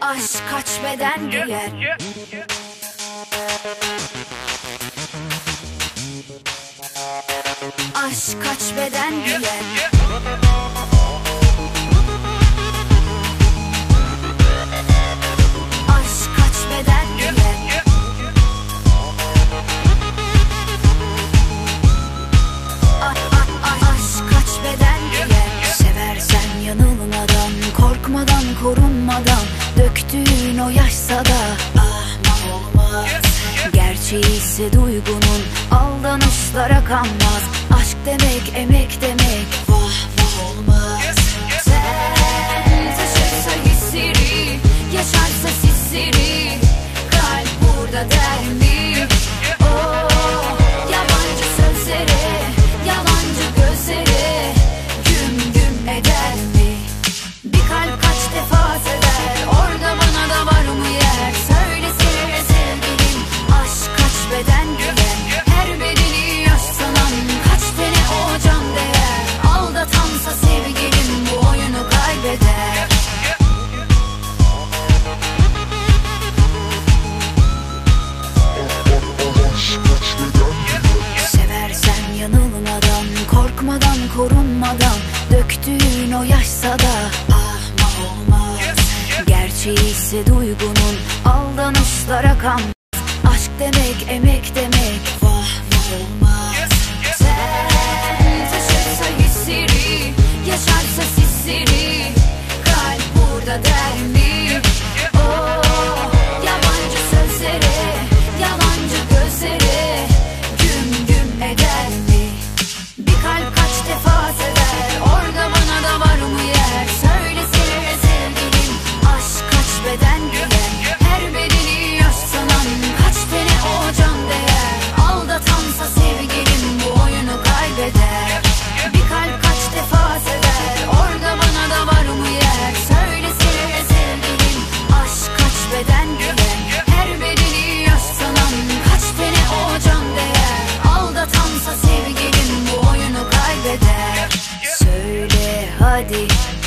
Aşk kaç beden giyer. Aşk kaç beden giyer yeah, yeah. Bakmadan korunmadan döktüğün o yaşsa da Ah olmaz. Gerçeği ise duygunun aldanışlara kanmaz. Aşk demek emek demek Korkmadan korunmadan döktüğün o yaşsa da ahma olmaz Gerçeği ise duygunun aldanışlara kan. Aşk demek emek demek vahma olmaz Sen body.